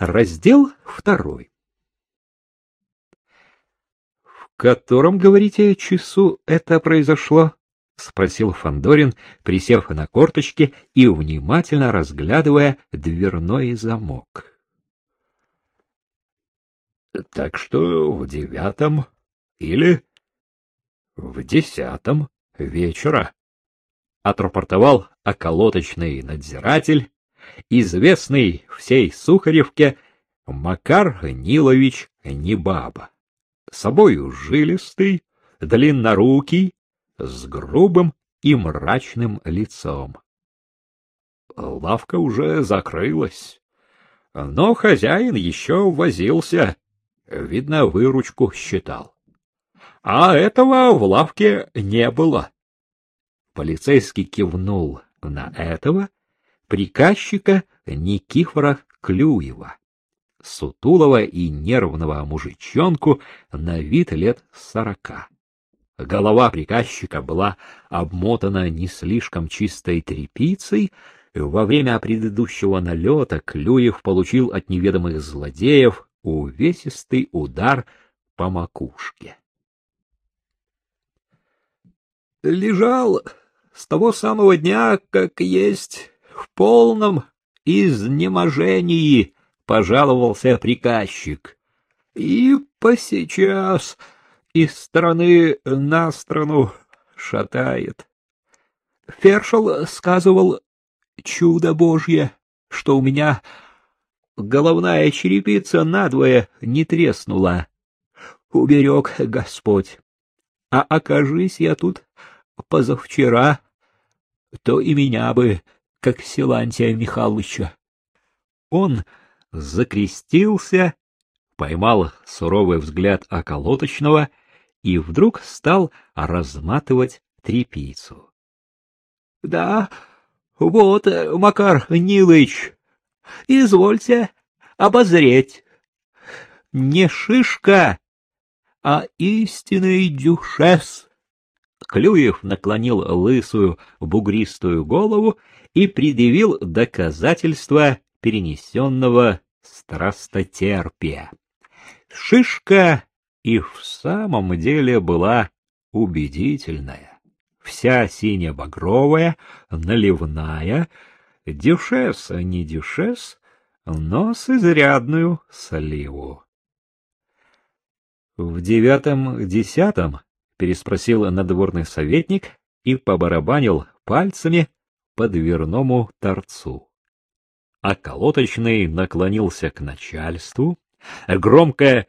Раздел второй. — В котором, говорите, часу это произошло? — спросил Фандорин, присев на корточки и внимательно разглядывая дверной замок. — Так что в девятом или в десятом вечера, — отрапортовал околоточный надзиратель, известный всей Сухаревке Макар Нилович Небаба, собою жилистый, длиннорукий, с грубым и мрачным лицом. Лавка уже закрылась, но хозяин еще возился, видно, выручку считал. А этого в лавке не было. Полицейский кивнул на этого приказчика Никифора Клюева, сутулого и нервного мужичонку на вид лет сорока. Голова приказчика была обмотана не слишком чистой тряпицей. Во время предыдущего налета Клюев получил от неведомых злодеев увесистый удар по макушке. Лежал с того самого дня, как есть в полном изнеможении, — пожаловался приказчик. И посейчас из стороны на страну шатает. Фершел сказывал чудо божье, что у меня головная черепица надвое не треснула. Уберег Господь. А окажись я тут позавчера, то и меня бы как Силантия Михайловича. Он закрестился, поймал суровый взгляд околоточного и вдруг стал разматывать трепицу. — Да, вот, Макар Нилыч, извольте обозреть. Не шишка, а истинный дюшес. Клюев наклонил лысую бугристую голову и предъявил доказательства перенесенного страстотерпия. Шишка и в самом деле была убедительная. Вся сине-багровая, наливная, дюшес, не дюшес, но с изрядную сливу. В девятом-десятом переспросил надворный советник и побарабанил пальцами по дверному торцу. А колоточный наклонился к начальству, громко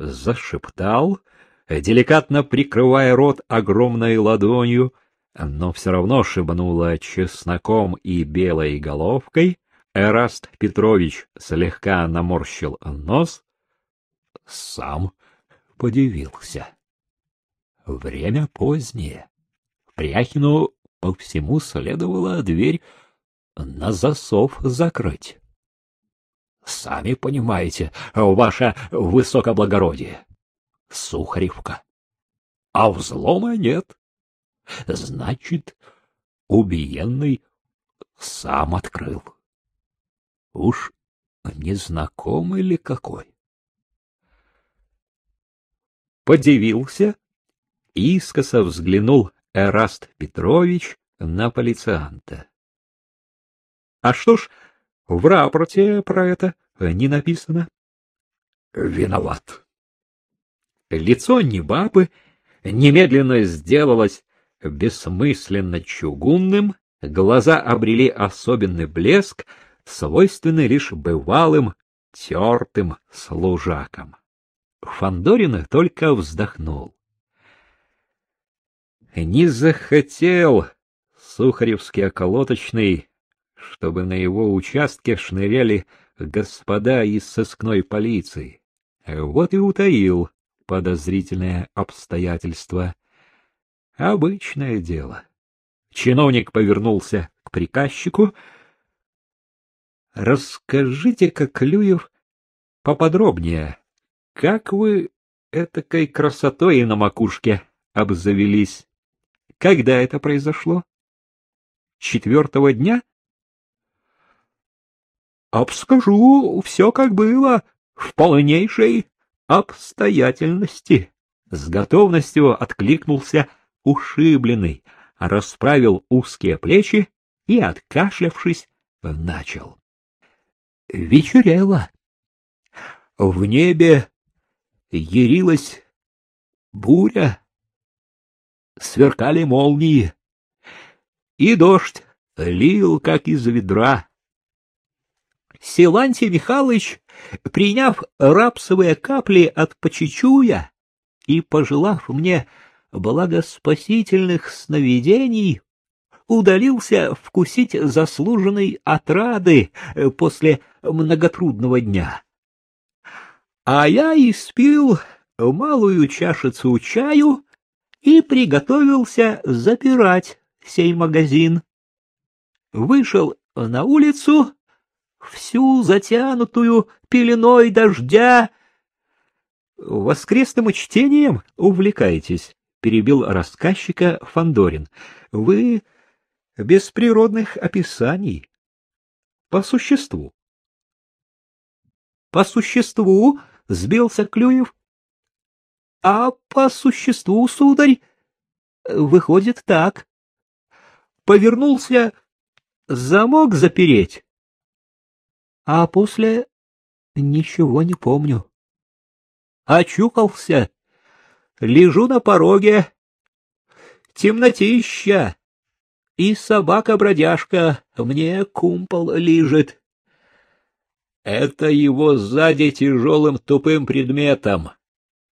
зашептал, деликатно прикрывая рот огромной ладонью, но все равно шибануло чесноком и белой головкой. Эраст Петрович слегка наморщил нос, сам подивился. Время позднее. Пряхину по всему следовало дверь на засов закрыть. Сами понимаете, ваше высокоблагородие. Сухаревка. А взлома нет. Значит, убиенный сам открыл. Уж незнакомый ли какой? Подивился, искоса взглянул Эраст Петрович на полицианта. — А что ж, в рапорте про это не написано? — Виноват. Лицо Небабы немедленно сделалось бессмысленно чугунным, глаза обрели особенный блеск, свойственный лишь бывалым тертым служакам. Фандорин только вздохнул. Не захотел Сухаревский околоточный, чтобы на его участке шныряли господа из сыскной полиции. Вот и утаил подозрительное обстоятельство. Обычное дело. Чиновник повернулся к приказчику. — Расскажите-ка, Клюев, поподробнее, как вы этакой красотой на макушке обзавелись? Когда это произошло? Четвертого дня? обскажу все, как было, в полнейшей обстоятельности. С готовностью откликнулся ушибленный, расправил узкие плечи и, откашлявшись, начал. Вечерело. В небе ярилась буря, сверкали молнии, и дождь лил, как из ведра. Силантий Михайлович, приняв рапсовые капли от почечуя и пожелав мне благоспасительных сновидений, удалился вкусить заслуженной отрады после многотрудного дня. А я испил малую чашицу чаю и приготовился запирать сей магазин. Вышел на улицу, всю затянутую пеленой дождя. Воскресным чтением увлекаетесь, перебил рассказчика Фандорин. Вы без природных описаний. По существу. По существу сбился Клюев. А по существу, сударь, выходит так. Повернулся замок запереть, а после ничего не помню. Очухался, лежу на пороге, темнотища, и собака-бродяжка мне кумпол лижет. Это его сзади тяжелым тупым предметом.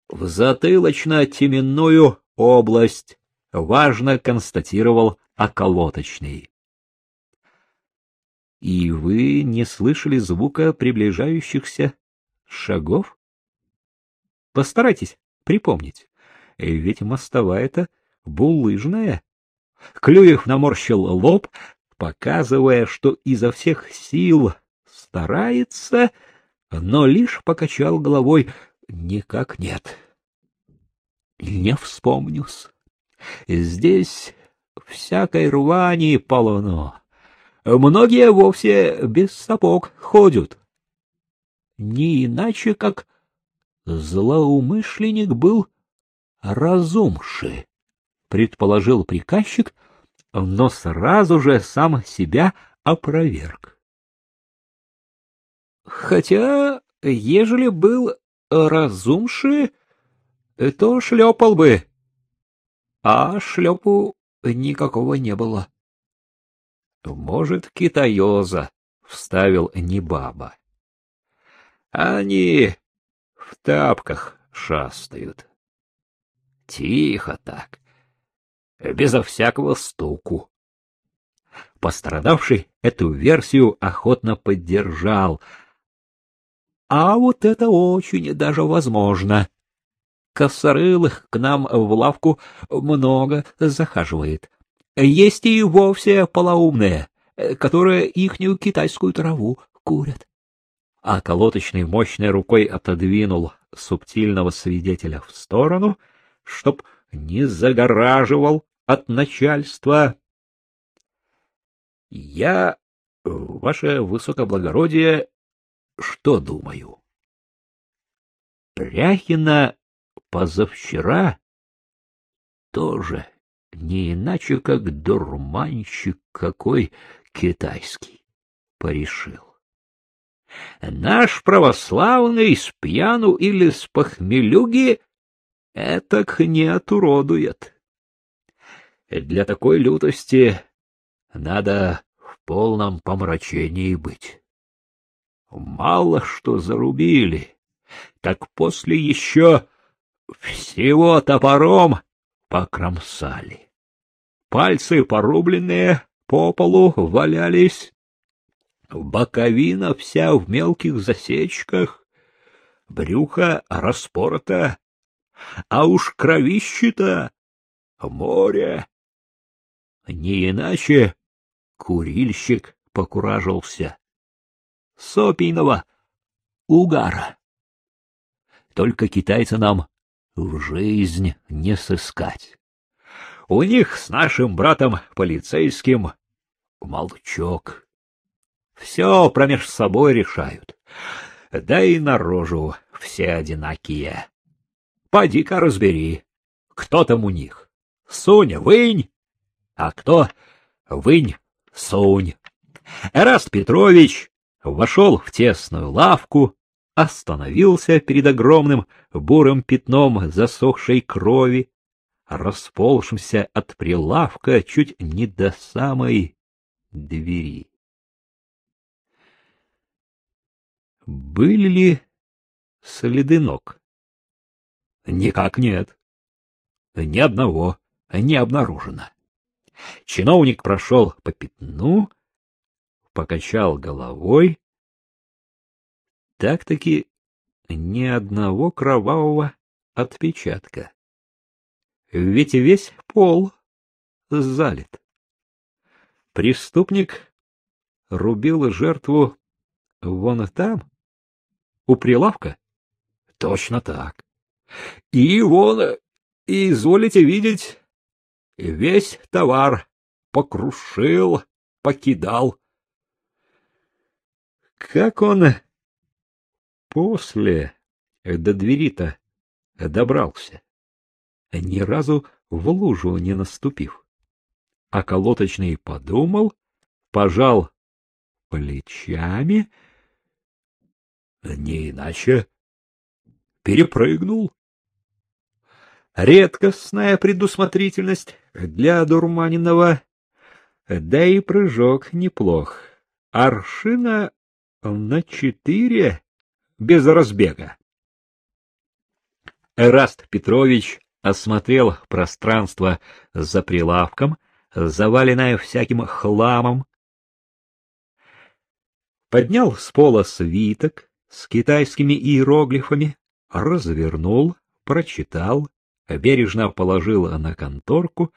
В затылочно-теменную область, важно констатировал околоточный. И вы не слышали звука приближающихся шагов? Постарайтесь припомнить, ведь мостовая-то булыжная. Клюев наморщил лоб, показывая, что изо всех сил старается, но лишь покачал головой. Никак нет. Не вспомнюсь. Здесь всякой рвани полно. Многие вовсе без сапог ходят. Не иначе, как злоумышленник был разумший, предположил приказчик, но сразу же сам себя опроверг. Хотя, ежели был разумший, то шлепал бы, а шлепу никакого не было. Может, китаёза, — вставил Небаба. Они в тапках шастают. Тихо так, безо всякого стуку. Пострадавший эту версию охотно поддержал. А вот это очень даже возможно. Косорылых к нам в лавку много захаживает. Есть и вовсе полоумные, которые ихнюю китайскую траву курят. А колоточный мощной рукой отодвинул субтильного свидетеля в сторону, чтоб не загораживал от начальства. Я, ваше высокоблагородие, что думаю? Пряхина позавчера тоже не иначе как дурманщик какой китайский, порешил. Наш православный с пьяну или с похмелюги этак не отуродует. Для такой лютости надо в полном помрачении быть. Мало что зарубили, так после еще всего топором покромсали. Пальцы порубленные по полу валялись. Боковина вся в мелких засечках, брюхо распорото, а уж кровище-то море. Не иначе курильщик покуражился. Сопийного угара. Только китайца нам в жизнь не сыскать. У них с нашим братом полицейским молчок. Все промеж собой решают. Да и на рожу все одинакие. Поди-ка разбери, кто там у них. Сунь, вынь, а кто вынь, сунь. Эраст Петрович вошел в тесную лавку, остановился перед огромным бурым пятном засохшей крови, расползшимся от прилавка чуть не до самой двери. Были ли следы ног? Никак нет. Ни одного не обнаружено. Чиновник прошел по пятну, покачал головой. Так-таки ни одного кровавого отпечатка. Ведь весь пол залит. Преступник рубил жертву вон там, у прилавка? Точно так. И вон, изволите видеть, весь товар покрушил, покидал. Как он после до двери-то добрался, ни разу в лужу не наступив. А колоточный подумал, пожал плечами, не иначе перепрыгнул. Редкостная предусмотрительность для дурманинова, да и прыжок неплох. Аршина на четыре без разбега. Эраст Петрович осмотрел пространство за прилавком, заваленное всяким хламом, поднял с пола свиток с китайскими иероглифами, развернул, прочитал, бережно положил на конторку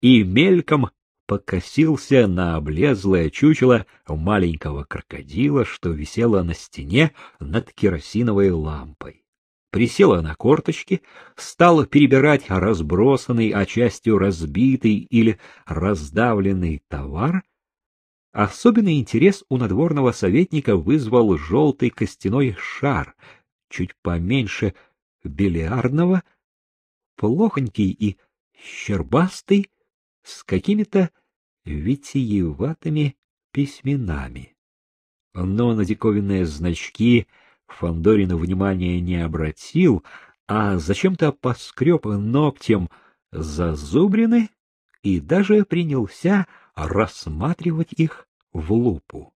и мельком покосился на облезлое чучело маленького крокодила, что висело на стене над керосиновой лампой. Присела на корточки, стала перебирать разбросанный, а частью разбитый или раздавленный товар. Особенный интерес у надворного советника вызвал желтый костяной шар, чуть поменьше бильярдного, плохонький и щербастый, с какими-то витиеватыми письменами. Но на диковинные значки Фандорин внимания не обратил, а зачем-то поскреб ногтем зазубрины и даже принялся рассматривать их в лупу.